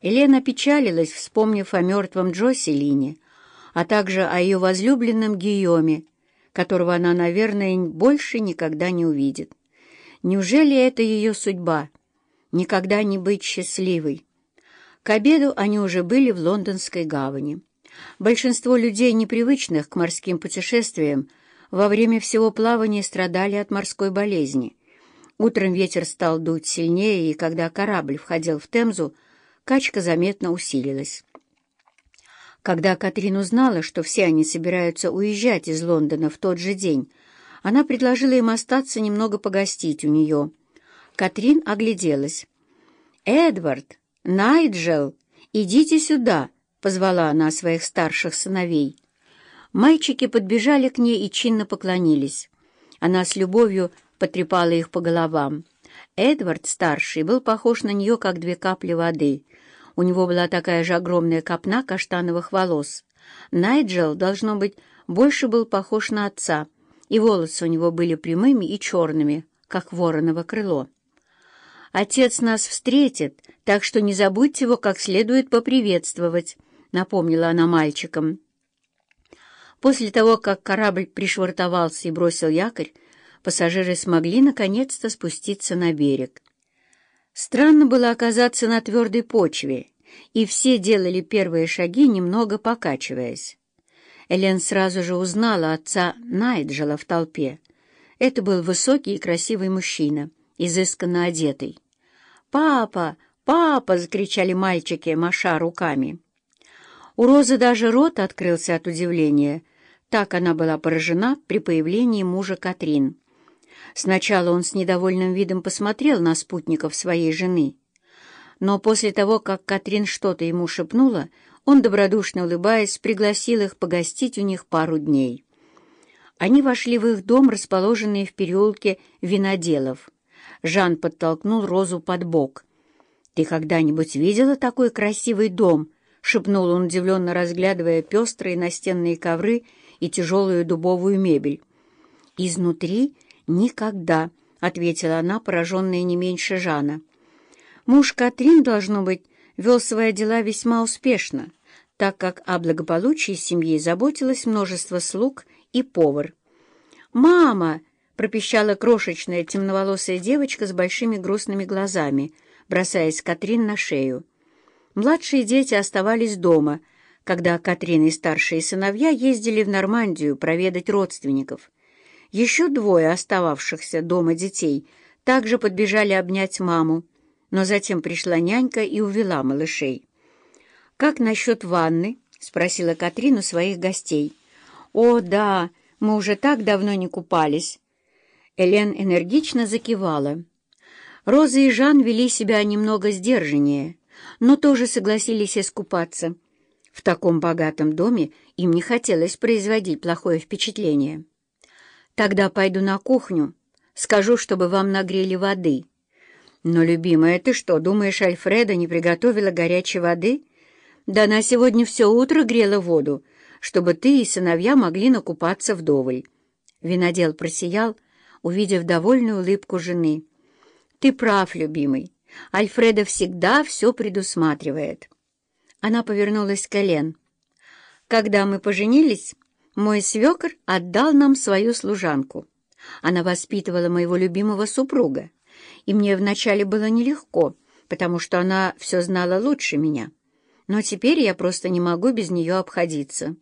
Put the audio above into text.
Елена печалилась, вспомнив о мертвом Джоселине, а также о ее возлюбленном Гийоме, которого она, наверное, больше никогда не увидит. Неужели это ее судьба — никогда не быть счастливой? К обеду они уже были в лондонской гавани. Большинство людей, непривычных к морским путешествиям, во время всего плавания страдали от морской болезни. Утром ветер стал дуть сильнее, и когда корабль входил в Темзу, качка заметно усилилась. Когда Катрин узнала, что все они собираются уезжать из Лондона в тот же день, она предложила им остаться немного погостить у нее. Катрин огляделась. «Эдвард! Найджел! Идите сюда!» — позвала она своих старших сыновей. Мальчики подбежали к ней и чинно поклонились. Она с любовью потрепала их по головам. Эдвард, старший, был похож на нее, как две капли воды. У него была такая же огромная копна каштановых волос. Найджел, должно быть, больше был похож на отца, и волосы у него были прямыми и черными, как вороново крыло. «Отец нас встретит, так что не забудьте его как следует поприветствовать», — напомнила она мальчикам. После того, как корабль пришвартовался и бросил якорь, пассажиры смогли наконец-то спуститься на берег. Странно было оказаться на твердой почве, и все делали первые шаги, немного покачиваясь. Элен сразу же узнала отца Найджела в толпе. Это был высокий и красивый мужчина, изысканно одетый. «Папа! Папа!» — закричали мальчики, маша руками. У Розы даже рот открылся от удивления. Так она была поражена при появлении мужа Катрин. Сначала он с недовольным видом посмотрел на спутников своей жены, но после того, как Катрин что-то ему шепнула, он, добродушно улыбаясь, пригласил их погостить у них пару дней. Они вошли в их дом, расположенный в переулке виноделов. Жан подтолкнул Розу под бок. «Ты когда-нибудь видела такой красивый дом?» — шепнул он, удивленно разглядывая пестрые настенные ковры и тяжелую дубовую мебель. Изнутри «Никогда», — ответила она, пораженная не меньше Жана. Муж Катрин, должно быть, вел свои дела весьма успешно, так как о благополучии семьи заботилось множество слуг и повар. «Мама!» — пропищала крошечная темноволосая девочка с большими грустными глазами, бросаясь Катрин на шею. Младшие дети оставались дома, когда Катрин и старшие сыновья ездили в Нормандию проведать родственников. Еще двое остававшихся дома детей также подбежали обнять маму, но затем пришла нянька и увела малышей. «Как насчет ванны?» — спросила Катрин у своих гостей. «О, да, мы уже так давно не купались». Элен энергично закивала. Роза и Жан вели себя немного сдержаннее, но тоже согласились искупаться. В таком богатом доме им не хотелось производить плохое впечатление. Тогда пойду на кухню, скажу, чтобы вам нагрели воды. Но, любимая, ты что, думаешь, Альфреда не приготовила горячей воды? Да она сегодня все утро грела воду, чтобы ты и сыновья могли накупаться вдоволь. Винодел просиял, увидев довольную улыбку жены. Ты прав, любимый. Альфреда всегда все предусматривает. Она повернулась к Элен. Когда мы поженились, мой свекр отдал нам свою служанку. Она воспитывала моего любимого супруга, и мне вначале было нелегко, потому что она все знала лучше меня. Но теперь я просто не могу без нее обходиться».